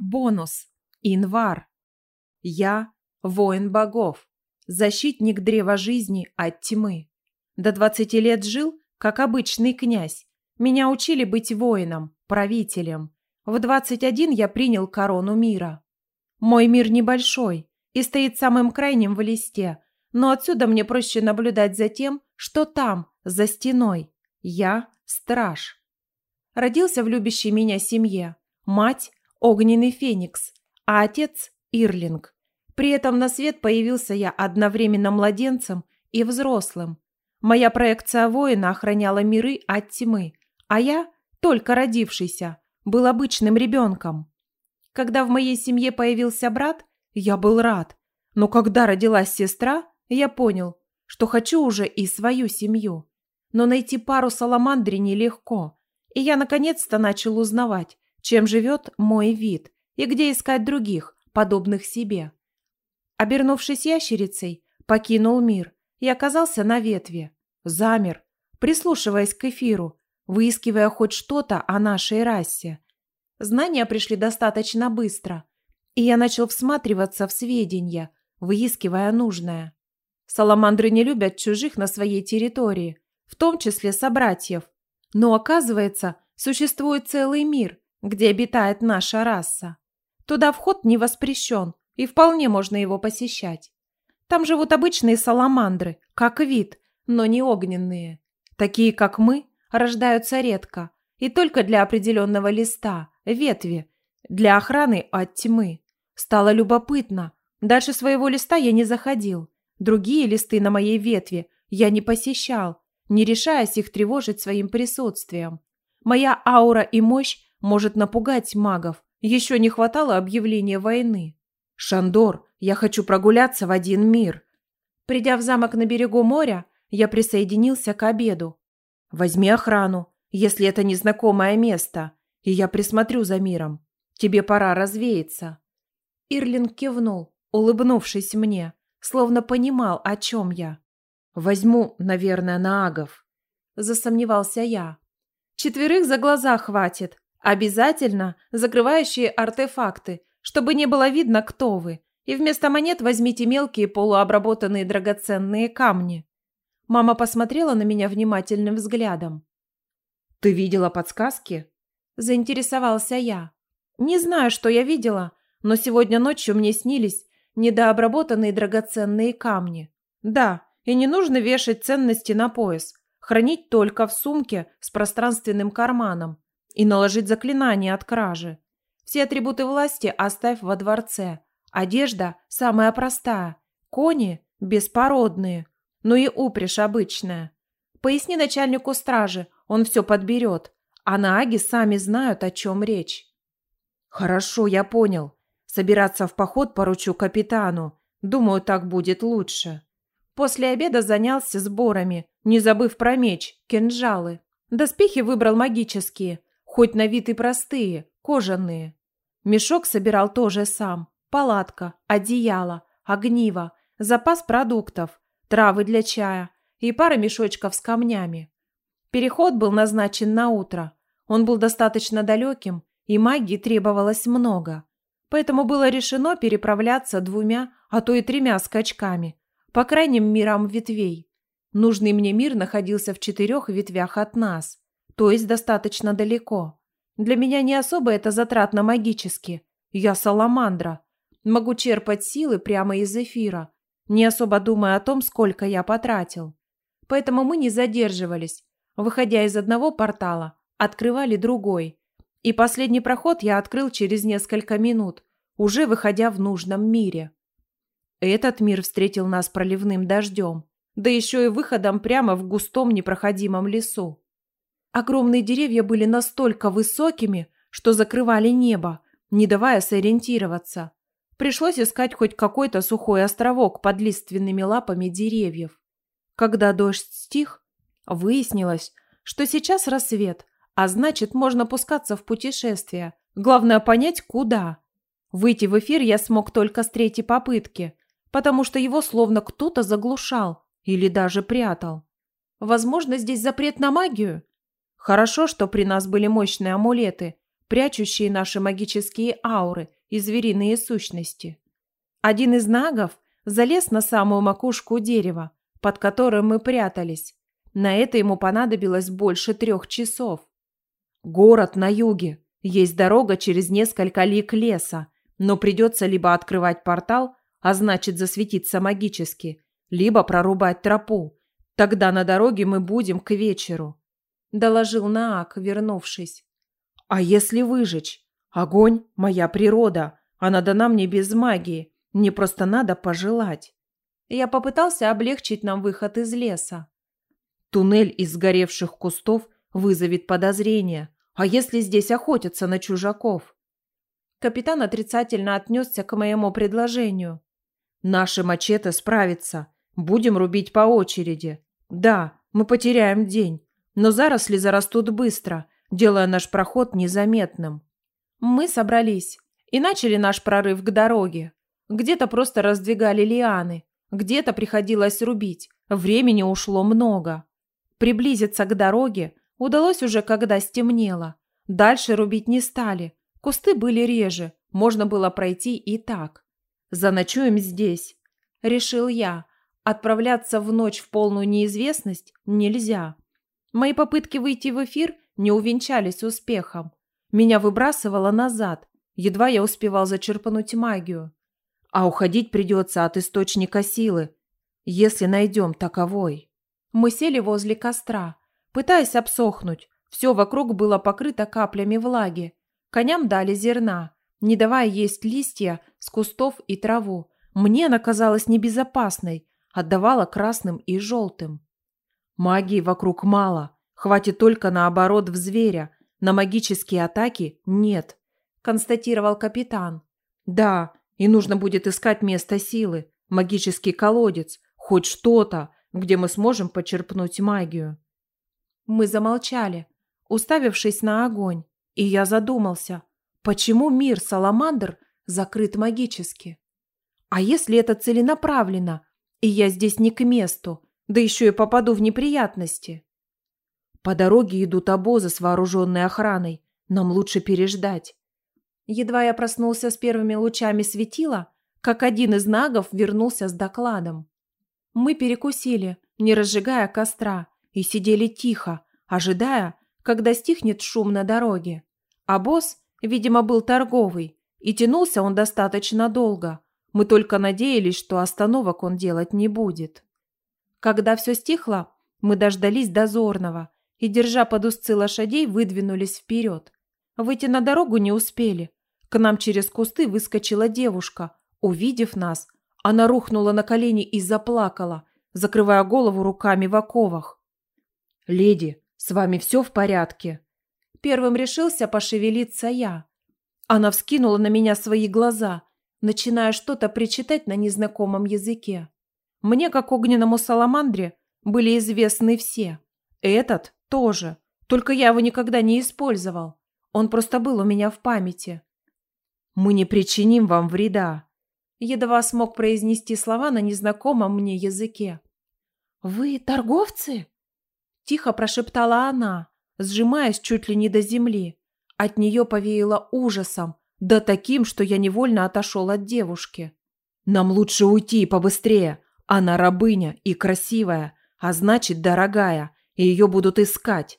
Бонус. Инвар. Я – воин богов, защитник древа жизни от тьмы. До 20 лет жил, как обычный князь. Меня учили быть воином, правителем. В 21 я принял корону мира. Мой мир небольшой и стоит самым крайним в листе, но отсюда мне проще наблюдать за тем, что там, за стеной. Я – страж. Родился в любящей меня семье. Мать – огненный феникс, а отец – Ирлинг. При этом на свет появился я одновременно младенцем и взрослым. Моя проекция воина охраняла миры от тьмы, а я, только родившийся, был обычным ребенком. Когда в моей семье появился брат, я был рад. Но когда родилась сестра, я понял, что хочу уже и свою семью. Но найти пару саламандре нелегко. И я наконец-то начал узнавать, чем живет мой вид и где искать других, подобных себе. Обернувшись ящерицей, покинул мир и оказался на ветве. Замер, прислушиваясь к эфиру, выискивая хоть что-то о нашей расе. Знания пришли достаточно быстро, и я начал всматриваться в сведения, выискивая нужное. Саламандры не любят чужих на своей территории, в том числе собратьев. Но оказывается, существует целый мир, где обитает наша раса. Туда вход не воспрещен, и вполне можно его посещать. Там живут обычные саламандры, как вид, но не огненные. Такие, как мы, рождаются редко, и только для определенного листа, ветви, для охраны от тьмы. Стало любопытно. Дальше своего листа я не заходил. Другие листы на моей ветви я не посещал, не решаясь их тревожить своим присутствием. Моя аура и мощь может напугать магов. Еще не хватало объявления войны. «Шандор, я хочу прогуляться в один мир». Придя в замок на берегу моря, я присоединился к обеду. «Возьми охрану, если это незнакомое место, и я присмотрю за миром. Тебе пора развеяться». Ирлинг кивнул, улыбнувшись мне, словно понимал, о чем я. «Возьму, наверное, на агов», – засомневался я. «Четверых за глаза хватит. Обязательно закрывающие артефакты, чтобы не было видно, кто вы. И вместо монет возьмите мелкие полуобработанные драгоценные камни». Мама посмотрела на меня внимательным взглядом. «Ты видела подсказки?» – заинтересовался я. «Не знаю, что я видела, но сегодня ночью мне снились недообработанные драгоценные камни. Да, и не нужно вешать ценности на пояс, хранить только в сумке с пространственным карманом и наложить заклинание от кражи. Все атрибуты власти оставь во дворце. Одежда самая простая, кони беспородные, ну и упряжь обычная. Поясни начальнику стражи, он все подберет, а нааги сами знают, о чем речь. Хорошо, я понял. Собираться в поход поручу капитану. Думаю, так будет лучше. После обеда занялся сборами, не забыв про меч, кинжалы. Доспехи выбрал магические, хоть на вид и простые, кожаные. Мешок собирал тоже сам. Палатка, одеяло, огниво, запас продуктов, травы для чая и пара мешочков с камнями. Переход был назначен на утро. Он был достаточно далеким, и магии требовалось много. Поэтому было решено переправляться двумя, а то и тремя скачками, по крайним мирам ветвей. Нужный мне мир находился в четырех ветвях от нас, то есть достаточно далеко. Для меня не особо это затратно магически. Я саламандра. Могу черпать силы прямо из эфира, не особо думая о том, сколько я потратил. Поэтому мы не задерживались. Выходя из одного портала, открывали другой. И последний проход я открыл через несколько минут, уже выходя в нужном мире. Этот мир встретил нас проливным дождем, да еще и выходом прямо в густом непроходимом лесу. Огромные деревья были настолько высокими, что закрывали небо, не давая сориентироваться. Пришлось искать хоть какой-то сухой островок под лиственными лапами деревьев. Когда дождь стих, выяснилось, что сейчас рассвет, а значит, можно пускаться в путешествие. Главное понять, куда. Выйти в эфир я смог только с третьей попытки, потому что его словно кто-то заглушал или даже прятал. Возможно, здесь запрет на магию? Хорошо, что при нас были мощные амулеты, прячущие наши магические ауры и звериные сущности. Один из нагов залез на самую макушку дерева, под которым мы прятались. На это ему понадобилось больше трех часов. Город на юге. Есть дорога через несколько лик леса, но придется либо открывать портал, а значит засветиться магически, либо прорубать тропу. Тогда на дороге мы будем к вечеру», – доложил Наак, вернувшись. «А если выжечь? Огонь – моя природа. Она дана мне без магии. Мне просто надо пожелать». Я попытался облегчить нам выход из леса. Туннель из сгоревших кустов вызовет подозрения. А если здесь охотятся на чужаков? Капитан отрицательно отнесся к моему предложению. Наши мачете справятся. Будем рубить по очереди. Да, мы потеряем день, но заросли зарастут быстро, делая наш проход незаметным. Мы собрались и начали наш прорыв к дороге. Где-то просто раздвигали лианы, где-то приходилось рубить. Времени ушло много. Приблизиться к дороге удалось уже когда стемнело. Дальше рубить не стали. Кусты были реже, можно было пройти и так. Заночуем здесь, решил я. Отправляться в ночь в полную неизвестность нельзя. Мои попытки выйти в эфир не увенчались успехом. Меня выбрасывало назад, едва я успевал зачерпнуть магию. А уходить придется от источника силы, если найдем таковой. Мы сели возле костра, пытаясь обсохнуть. Все вокруг было покрыто каплями влаги. Коням дали зерна, не давая есть листья с кустов и траву. Мне она казалась небезопасной, отдавала красным и желтым. Магии вокруг мало, хватит только наоборот в зверя, на магические атаки нет, констатировал капитан. Да, и нужно будет искать место силы, магический колодец, хоть что-то, где мы сможем почерпнуть магию. Мы замолчали, уставившись на огонь, и я задумался, Почему мир Саламандр закрыт магически? А если это целенаправленно, и я здесь не к месту, да еще и попаду в неприятности? По дороге идут обозы с вооруженной охраной. Нам лучше переждать. Едва я проснулся с первыми лучами светила, как один из нагов вернулся с докладом. Мы перекусили, не разжигая костра, и сидели тихо, ожидая, когда стихнет шум на дороге. А Видимо, был торговый, и тянулся он достаточно долго. Мы только надеялись, что остановок он делать не будет. Когда все стихло, мы дождались дозорного и, держа под узцы лошадей, выдвинулись вперед. Выйти на дорогу не успели. К нам через кусты выскочила девушка. Увидев нас, она рухнула на колени и заплакала, закрывая голову руками в оковах. «Леди, с вами все в порядке?» Первым решился пошевелиться я. Она вскинула на меня свои глаза, начиная что-то причитать на незнакомом языке. Мне, как огненному саламандре, были известны все. Этот тоже, только я его никогда не использовал. Он просто был у меня в памяти. «Мы не причиним вам вреда», — едва смог произнести слова на незнакомом мне языке. «Вы торговцы?» — тихо прошептала она, сжимаясь чуть ли не до земли. От нее повеяло ужасом, да таким, что я невольно отошел от девушки. «Нам лучше уйти побыстрее. Она рабыня и красивая, а значит, дорогая, и ее будут искать».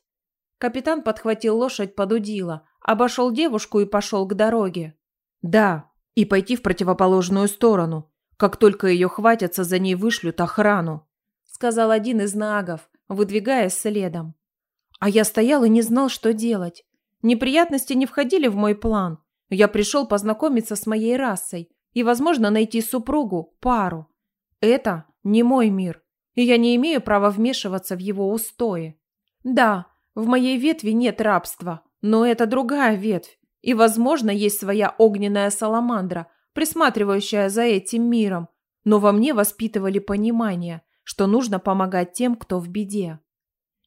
Капитан подхватил лошадь под удила, обошел девушку и пошел к дороге. «Да, и пойти в противоположную сторону. Как только ее хватятся, за ней вышлют охрану», сказал один из нагов, выдвигаясь следом. А я стоял и не знал, что делать. Неприятности не входили в мой план. Я пришел познакомиться с моей расой и, возможно, найти супругу, пару. Это не мой мир, и я не имею права вмешиваться в его устои. Да, в моей ветви нет рабства, но это другая ветвь, и, возможно, есть своя огненная саламандра, присматривающая за этим миром, но во мне воспитывали понимание, что нужно помогать тем, кто в беде.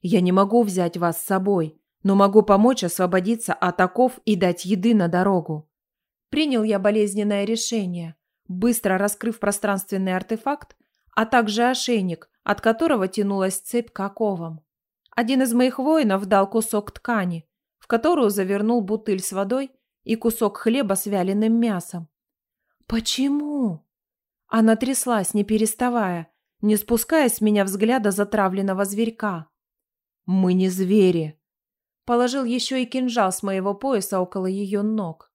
Я не могу взять вас с собой, но могу помочь освободиться от оков и дать еды на дорогу. Принял я болезненное решение, быстро раскрыв пространственный артефакт, а также ошейник, от которого тянулась цепь к оковам. Один из моих воинов дал кусок ткани. в которую завернул бутыль с водой и кусок хлеба с вяленым мясом. «Почему?» Она тряслась, не переставая, не спуская с меня взгляда затравленного зверька. «Мы не звери!» Положил еще и кинжал с моего пояса около ее ног.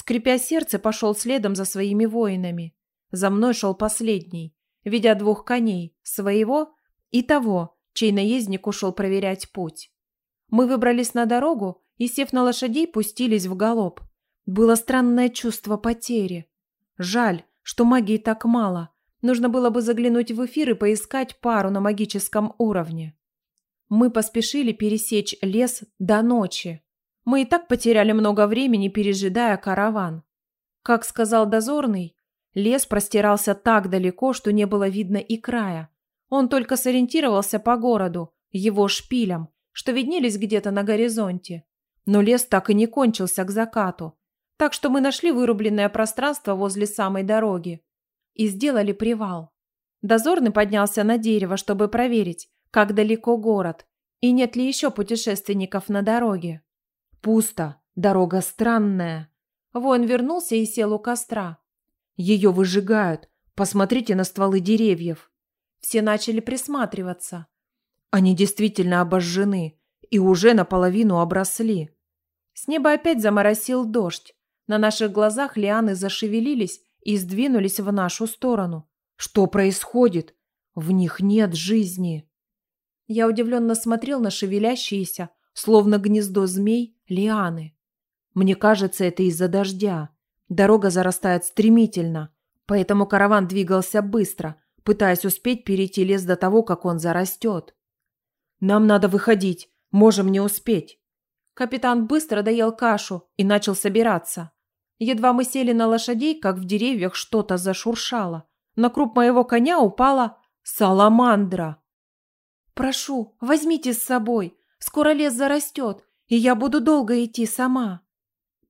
Скрипя сердце, пошел следом за своими воинами. За мной шел последний, ведя двух коней, своего и того, чей наездник ушел проверять путь. Мы выбрались на дорогу и, сев на лошадей, пустились в галоп. Было странное чувство потери. Жаль, что магии так мало. Нужно было бы заглянуть в эфир и поискать пару на магическом уровне. Мы поспешили пересечь лес до ночи. Мы и так потеряли много времени, пережидая караван. Как сказал дозорный, лес простирался так далеко, что не было видно и края. Он только сориентировался по городу, его шпилям, что виднелись где-то на горизонте. Но лес так и не кончился к закату. Так что мы нашли вырубленное пространство возле самой дороги и сделали привал. Дозорный поднялся на дерево, чтобы проверить, как далеко город и нет ли еще путешественников на дороге. Пусто, дорога странная. Воин вернулся и сел у костра. Ее выжигают. Посмотрите на стволы деревьев. Все начали присматриваться. Они действительно обожжены и уже наполовину обросли. С неба опять заморосил дождь. На наших глазах лианы зашевелились и сдвинулись в нашу сторону. Что происходит? В них нет жизни. Я удивленно смотрел на шевелящиеся, словно гнездо змей, лианы. Мне кажется, это из-за дождя. Дорога зарастает стремительно, поэтому караван двигался быстро, пытаясь успеть перейти лес до того, как он зарастет. «Нам надо выходить, можем не успеть». Капитан быстро доел кашу и начал собираться. Едва мы сели на лошадей, как в деревьях что-то зашуршало. На круп моего коня упала саламандра. «Прошу, возьмите с собой. Скоро лес зарастет, и я буду долго идти сама».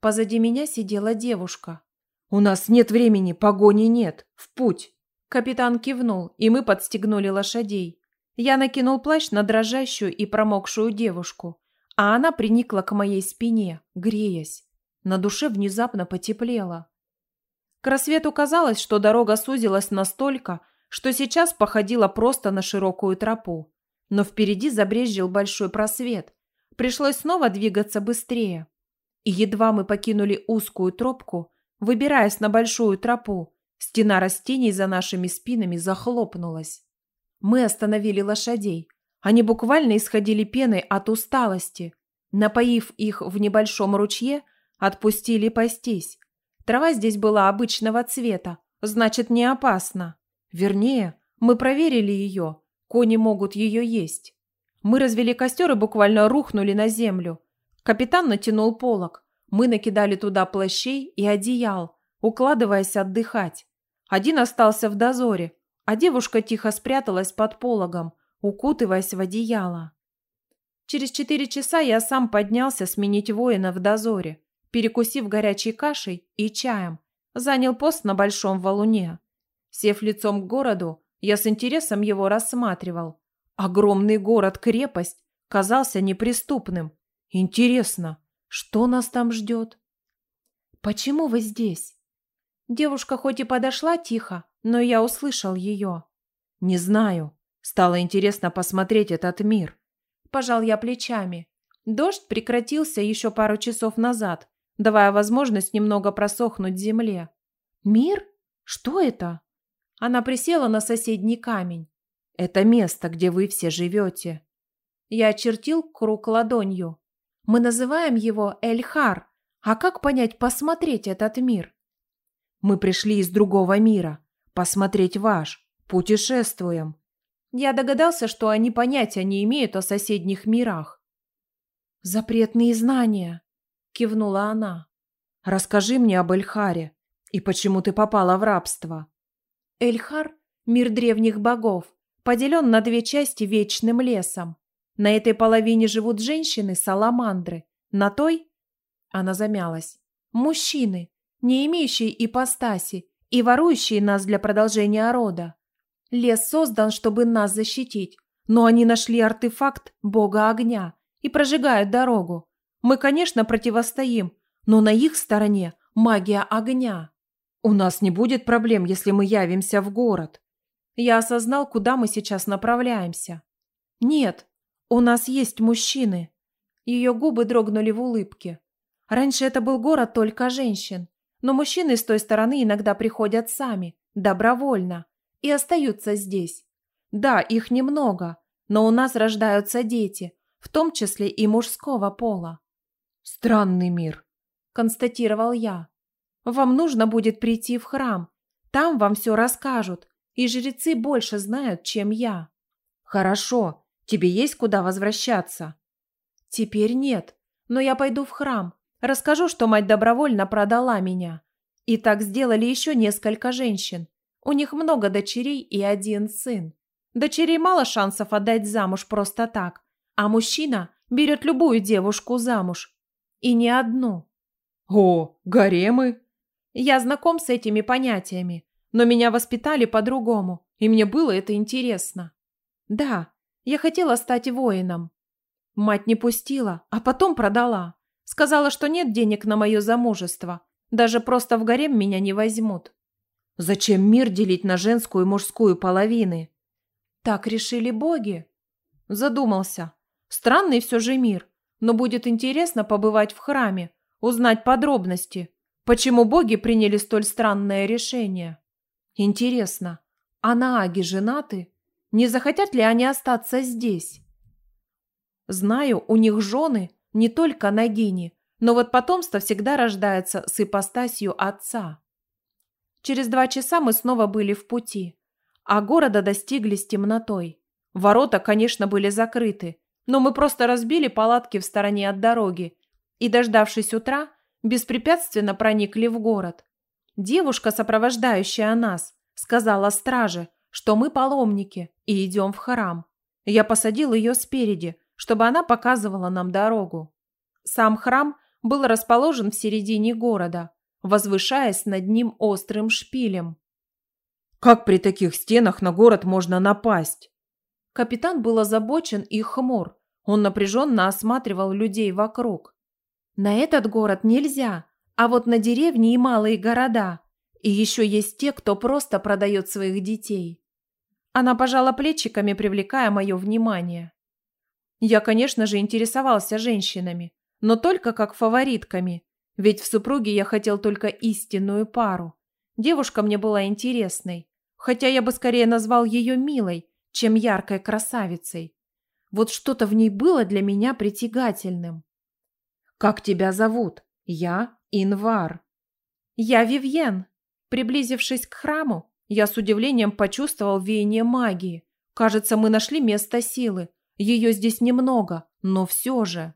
Позади меня сидела девушка. «У нас нет времени, погони нет. В путь!» Капитан кивнул, и мы подстегнули лошадей. Я накинул плащ на дрожащую и промокшую девушку, а она приникла к моей спине, греясь. На душе внезапно потеплело. К рассвету казалось, что дорога сузилась настолько, что сейчас походила просто на широкую тропу. Но впереди забрезжил большой просвет. Пришлось снова двигаться быстрее. И едва мы покинули узкую тропку, выбираясь на большую тропу, стена растений за нашими спинами захлопнулась. Мы остановили лошадей. Они буквально исходили пеной от усталости. Напоив их в небольшом ручье, Отпустили пастись. Трава здесь была обычного цвета, значит, не опасна. Вернее, мы проверили ее. Кони могут ее есть. Мы развели костер и буквально рухнули на землю. Капитан натянул полог. Мы накидали туда плащей и одеял, укладываясь отдыхать. Один остался в дозоре, а девушка тихо спряталась под пологом, укутываясь в одеяло. Через четыре часа я сам поднялся сменить воина в дозоре перекусив горячей кашей и чаем, занял пост на большом валуне. Сев лицом к городу, я с интересом его рассматривал. Огромный город-крепость казался неприступным. Интересно, что нас там ждет? «Почему вы здесь?» Девушка хоть и подошла тихо, но я услышал ее. «Не знаю. Стало интересно посмотреть этот мир». Пожал я плечами. Дождь прекратился еще пару часов назад, давая возможность немного просохнуть земле. «Мир? Что это?» Она присела на соседний камень. «Это место, где вы все живете». Я очертил круг ладонью. «Мы называем его Эльхар. А как понять, посмотреть этот мир?» «Мы пришли из другого мира. Посмотреть ваш. Путешествуем». Я догадался, что они понятия не имеют о соседних мирах. «Запретные знания», – кивнула она. «Расскажи мне об Эльхаре и почему ты попала в рабство». Эльхар – мир древних богов, поделен на две части вечным лесом. На этой половине живут женщины-саламандры, на той – она замялась – мужчины, не имеющие ипостаси и ворующие нас для продолжения рода. Лес создан, чтобы нас защитить, но они нашли артефакт бога огня и прожигают дорогу. Мы, конечно, противостоим, но на их стороне магия огня. У нас не будет проблем, если мы явимся в город. Я осознал, куда мы сейчас направляемся. Нет, у нас есть мужчины. Ее губы дрогнули в улыбке. Раньше это был город только женщин, но мужчины с той стороны иногда приходят сами, добровольно, и остаются здесь. Да, их немного, но у нас рождаются дети, в том числе и мужского пола. Странный мир, констатировал я. Вам нужно будет прийти в храм. Там вам все расскажут, и жрецы больше знают, чем я. Хорошо, тебе есть куда возвращаться? Теперь нет, но я пойду в храм. Расскажу, что мать добровольно продала меня. И так сделали еще несколько женщин. У них много дочерей и один сын. Дочерей мало шансов отдать замуж просто так, а мужчина берет любую девушку замуж. И не одну. О, гаремы? Я знаком с этими понятиями, но меня воспитали по-другому, и мне было это интересно. Да, я хотела стать воином. Мать не пустила, а потом продала. Сказала, что нет денег на мое замужество. Даже просто в гарем меня не возьмут. Зачем мир делить на женскую и мужскую половины? Так решили боги. Задумался. Странный все же мир, но будет интересно побывать в храме, узнать подробности, почему боги приняли столь странное решение. Интересно, а нааги женаты? Не захотят ли они остаться здесь? Знаю, у них жены не только нагини, но вот потомство всегда рождается с ипостасью отца. Через два часа мы снова были в пути, а города достигли с темнотой. Ворота, конечно, были закрыты, но мы просто разбили палатки в стороне от дороги и, дождавшись утра, беспрепятственно проникли в город. Девушка, сопровождающая нас, сказала страже, что мы паломники и идем в храм. Я посадил ее спереди, чтобы она показывала нам дорогу. Сам храм был расположен в середине города, возвышаясь над ним острым шпилем. Как при таких стенах на город можно напасть? Капитан был озабочен и хмур. Он напряженно осматривал людей вокруг. На этот город нельзя, а вот на деревни и малые города. И еще есть те, кто просто продает своих детей. Она пожала плечиками, привлекая мое внимание. Я, конечно же, интересовался женщинами, но только как фаворитками, ведь в супруге я хотел только истинную пару. Девушка мне была интересной, хотя я бы скорее назвал ее милой, чем яркой красавицей. Вот что-то в ней было для меня притягательным. «Как тебя зовут?» «Я Инвар». «Я Вивьен». Приблизившись к храму, я с удивлением почувствовал веяние магии. Кажется, мы нашли место силы. Ее здесь немного, но все же.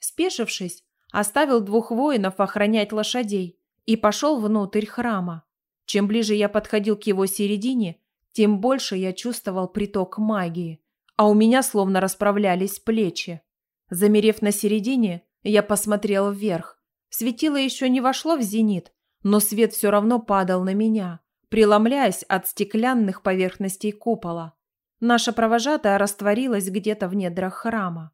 Спешившись, оставил двух воинов охранять лошадей и пошел внутрь храма. Чем ближе я подходил к его середине, тем больше я чувствовал приток магии, а у меня словно расправлялись плечи. Замерев на середине, я посмотрел вверх. Светило еще не вошло в зенит, но свет все равно падал на меня, преломляясь от стеклянных поверхностей купола. Наша провожатая растворилась где-то в недрах храма.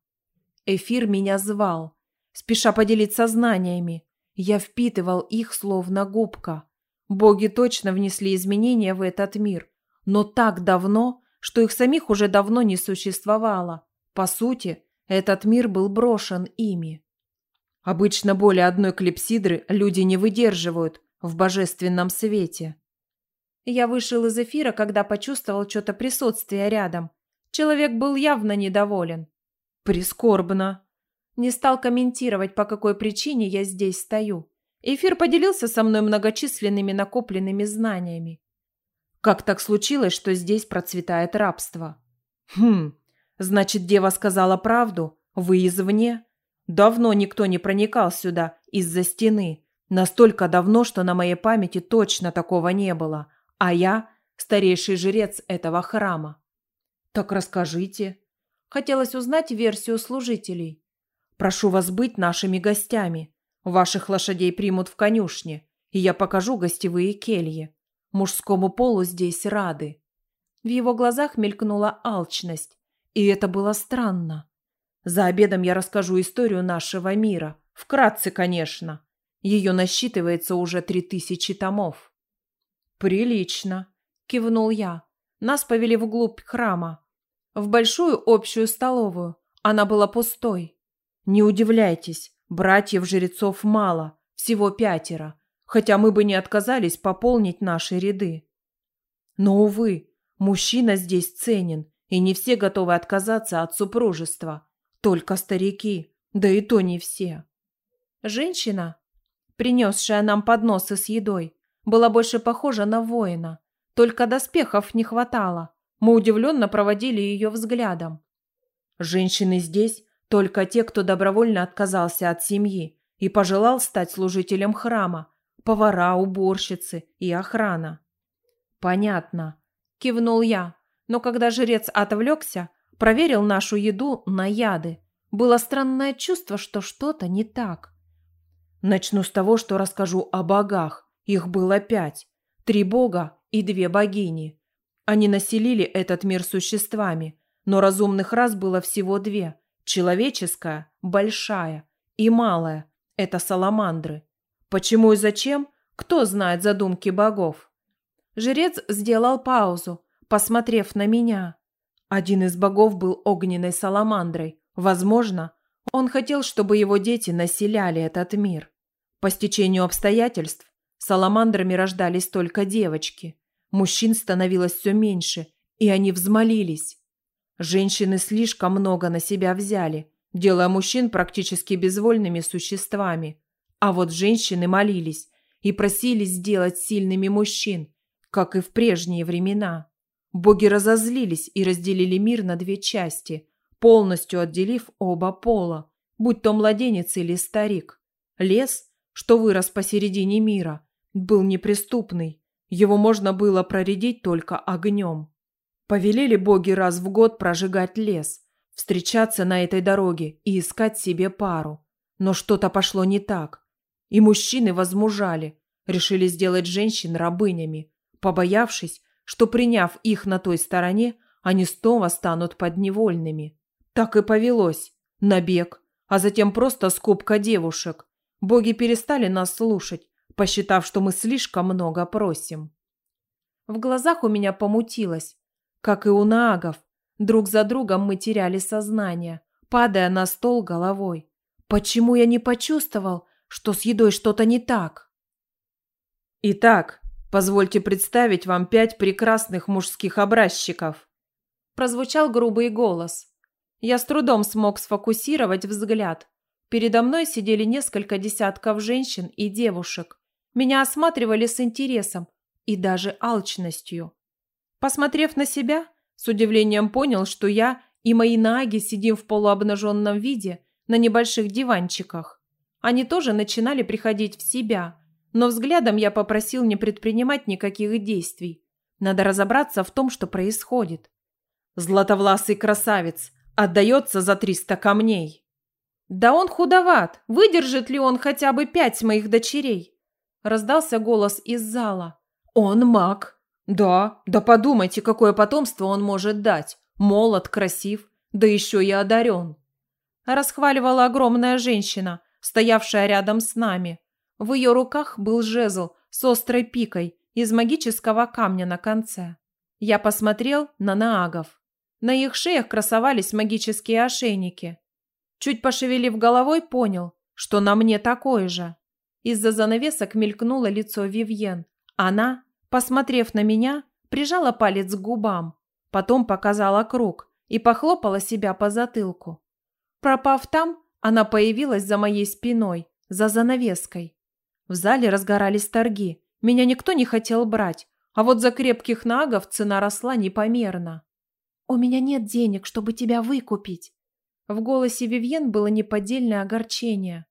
Эфир меня звал, спеша поделиться знаниями. Я впитывал их словно губка. Боги точно внесли изменения в этот мир, но так давно, что их самих уже давно не существовало. По сути, этот мир был брошен ими. Обычно более одной клипсидры люди не выдерживают в божественном свете. Я вышел из эфира, когда почувствовал что-то присутствие рядом. Человек был явно недоволен. Прискорбно. Не стал комментировать, по какой причине я здесь стою. Эфир поделился со мной многочисленными накопленными знаниями. Как так случилось, что здесь процветает рабство? Хм, значит, дева сказала правду? Вы извне? Давно никто не проникал сюда из-за стены. Настолько давно, что на моей памяти точно такого не было. А я – старейший жрец этого храма. Так расскажите. Хотелось узнать версию служителей. Прошу вас быть нашими гостями. Ваших лошадей примут в конюшне, и я покажу гостевые кельи. Мужскому полу здесь рады. В его глазах мелькнула алчность, и это было странно. За обедом я расскажу историю нашего мира. Вкратце, конечно. Ее насчитывается уже три тысячи томов. «Прилично», – кивнул я. Нас повели вглубь храма. В большую общую столовую. Она была пустой. Не удивляйтесь, братьев-жрецов мало, всего пятеро, хотя мы бы не отказались пополнить наши ряды. Но, увы, мужчина здесь ценен, и не все готовы отказаться от супружества. Только старики, да и то не все. Женщина, принесшая нам подносы с едой, была больше похожа на воина. Только доспехов не хватало. Мы удивленно проводили ее взглядом. Женщины здесь только те, кто добровольно отказался от семьи и пожелал стать служителем храма, повара, уборщицы и охрана. «Понятно», – кивнул я, но когда жрец отвлекся, проверил нашу еду на яды. Было странное чувство, что что-то не так. Начну с того, что расскажу о богах. Их было пять. Три бога и две богини. Они населили этот мир существами, но разумных рас было всего две. Человеческая – большая, и малая – это саламандры. Почему и зачем? Кто знает задумки богов? Жрец сделал паузу, посмотрев на меня. Один из богов был огненной саламандрой. Возможно, он хотел, чтобы его дети населяли этот мир. По стечению обстоятельств саламандрами рождались только девочки. Мужчин становилось все меньше, и они взмолились. Женщины слишком много на себя взяли, делая мужчин практически безвольными существами. А вот женщины молились и просили сделать сильными мужчин, как и в прежние времена. Боги разозлились и разделили мир на две части, полностью отделив оба пола, будь то младенец или старик. Лес, что вырос посередине мира, был неприступный. Его можно было проредить только огнем. Повелели боги раз в год прожигать лес, встречаться на этой дороге и искать себе пару. Но что-то пошло не так. И мужчины возмужали, решили сделать женщин рабынями, побоявшись, что, приняв их на той стороне, они снова станут подневольными. Так и повелось. Набег, а затем просто скупка девушек. Боги перестали нас слушать, посчитав, что мы слишком много просим. В глазах у меня помутилось. Как и у наагов, друг за другом мы теряли сознание, падая на стол головой. Почему я не почувствовал, что с едой что-то не так? Итак, Позвольте представить вам пять прекрасных мужских образчиков. Прозвучал грубый голос. Я с трудом смог сфокусировать взгляд. Передо мной сидели несколько десятков женщин и девушек. Меня осматривали с интересом и даже алчностью. Посмотрев на себя, с удивлением понял, что я и мои наги сидим в полуобнаженном виде на небольших диванчиках. Они тоже начинали приходить в себя – но взглядом я попросил не предпринимать никаких действий. Надо разобраться в том, что происходит. Златовласый красавец отдается за триста камней. Да он худоват. Выдержит ли он хотя бы пять моих дочерей? Раздался голос из зала. Он маг. Да, да подумайте, какое потомство он может дать. Молод, красив, да еще и одарен. Расхваливала огромная женщина, стоявшая рядом с нами. В ее руках был жезл с острой пикой из магического камня на конце. Я посмотрел на наагов. На их шеях красовались магические ошейники. Чуть пошевелив головой, понял, что на мне такое же. Из-за занавесок мелькнуло лицо Вивьен. Она, посмотрев на меня, прижала палец к губам, потом показала круг и похлопала себя по затылку. Пропав там, она появилась за моей спиной, за занавеской. В зале разгорались торги. Меня никто не хотел брать, а вот за крепких нагов цена росла непомерно. «У меня нет денег, чтобы тебя выкупить». В голосе Вивьен было неподдельное огорчение.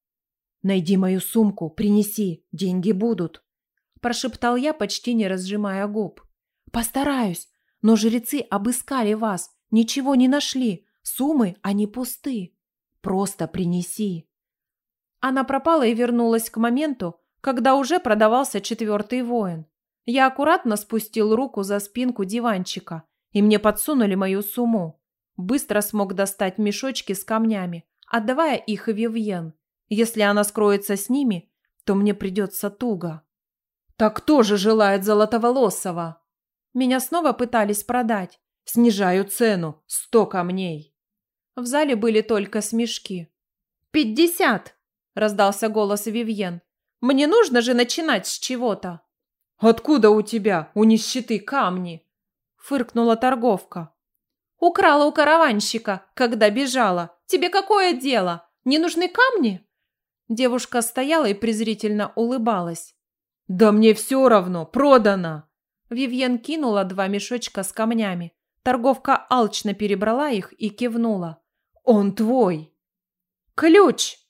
«Найди мою сумку, принеси, деньги будут», – прошептал я, почти не разжимая губ. «Постараюсь, но жрецы обыскали вас, ничего не нашли, суммы, они пусты. Просто принеси». Она пропала и вернулась к моменту, когда уже продавался четвертый воин. Я аккуратно спустил руку за спинку диванчика, и мне подсунули мою сумму. быстро смог достать мешочки с камнями, отдавая их Вивьен. Если она скроется с ними, то мне придется туго. «Так кто же желает Золотоволосого?» Меня снова пытались продать. Снижаю цену. Сто камней. В зале были только смешки. «Пятьдесят!» – раздался голос Вивьен. «Мне нужно же начинать с чего-то!» «Откуда у тебя, у нищеты, камни?» – фыркнула торговка. «Украла у караванщика, когда бежала. Тебе какое дело? Не нужны камни?» Девушка стояла и презрительно улыбалась. «Да мне все равно, продано!» Вивьен кинула два мешочка с камнями. Торговка алчно перебрала их и кивнула. «Он твой!» «Ключ!»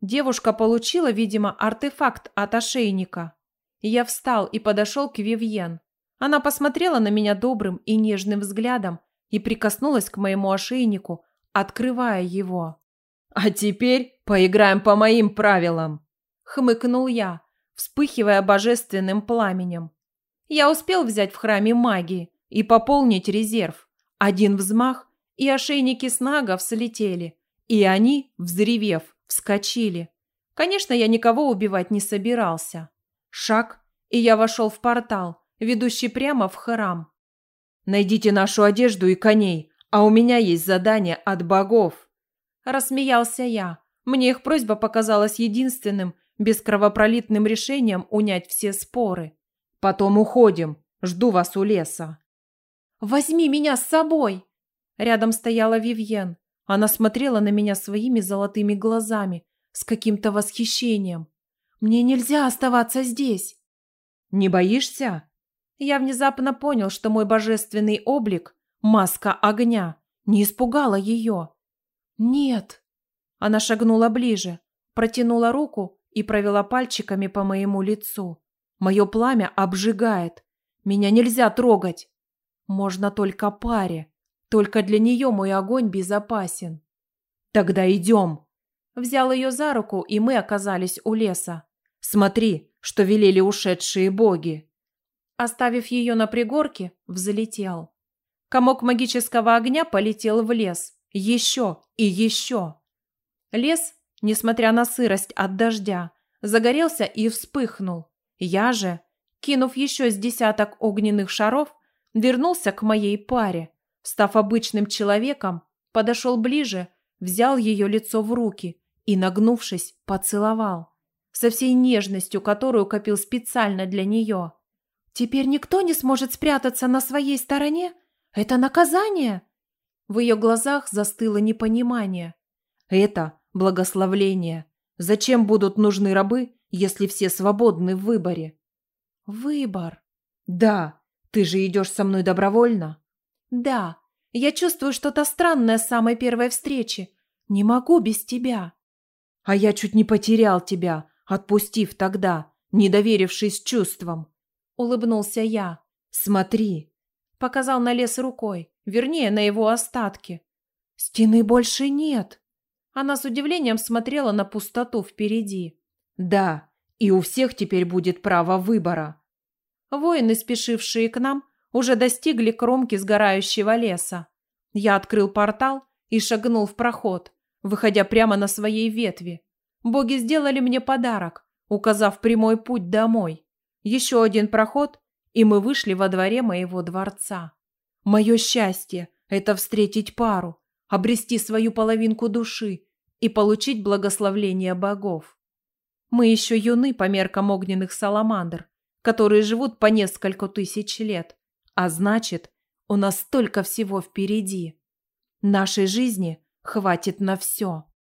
Девушка получила, видимо, артефакт от ошейника. Я встал и подошел к Вивьен. Она посмотрела на меня добрым и нежным взглядом и прикоснулась к моему ошейнику, открывая его. «А теперь поиграем по моим правилам!» Хмыкнул я, вспыхивая божественным пламенем. Я успел взять в храме магии и пополнить резерв. Один взмах, и ошейники снагов слетели, и они, взревев, вскочили. Конечно, я никого убивать не собирался. Шаг, и я вошел в портал, ведущий прямо в храм. «Найдите нашу одежду и коней, а у меня есть задание от богов!» Рассмеялся я. Мне их просьба показалась единственным, бескровопролитным решением унять все споры. Потом уходим. Жду вас у леса». «Возьми меня с собой!» Рядом стояла Вивьен. Она смотрела на меня своими золотыми глазами, с каким-то восхищением. «Мне нельзя оставаться здесь!» «Не боишься?» Я внезапно понял, что мой божественный облик, маска огня, не испугала ее. «Нет!» Она шагнула ближе, протянула руку и провела пальчиками по моему лицу. Мое пламя обжигает. Меня нельзя трогать. Можно только паре. Только для нее мой огонь безопасен. Тогда идем. Взял ее за руку, и мы оказались у леса. Смотри, что велели ушедшие боги. Оставив ее на пригорке, взлетел. Комок магического огня полетел в лес. Еще и еще. Лес, несмотря на сырость от дождя, загорелся и вспыхнул. Я же, кинув еще с десяток огненных шаров, вернулся к моей паре. Став обычным человеком, подошел ближе, взял ее лицо в руки и, нагнувшись, поцеловал. Со всей нежностью, которую копил специально для нее. «Теперь никто не сможет спрятаться на своей стороне? Это наказание?» В ее глазах застыло непонимание. «Это благословление. Зачем будут нужны рабы, если все свободны в выборе. Выбор. Да, ты же идешь со мной добровольно. Да, я чувствую что-то странное с самой первой встречи. Не могу без тебя. А я чуть не потерял тебя, отпустив тогда, не доверившись чувствам. Улыбнулся я. Смотри. Показал на лес рукой, вернее, на его остатки. Стены больше нет. Она с удивлением смотрела на пустоту впереди. Да, и у всех теперь будет право выбора. Воины, спешившие к нам, уже достигли кромки сгорающего леса. Я открыл портал и шагнул в проход, выходя прямо на своей ветви. Боги сделали мне подарок, указав прямой путь домой. Еще один проход, и мы вышли во дворе моего дворца. Мое счастье – это встретить пару, обрести свою половинку души и получить благословление богов. Мы еще юны по меркам огненных саламандр, которые живут по несколько тысяч лет. А значит, у нас столько всего впереди. Нашей жизни хватит на все.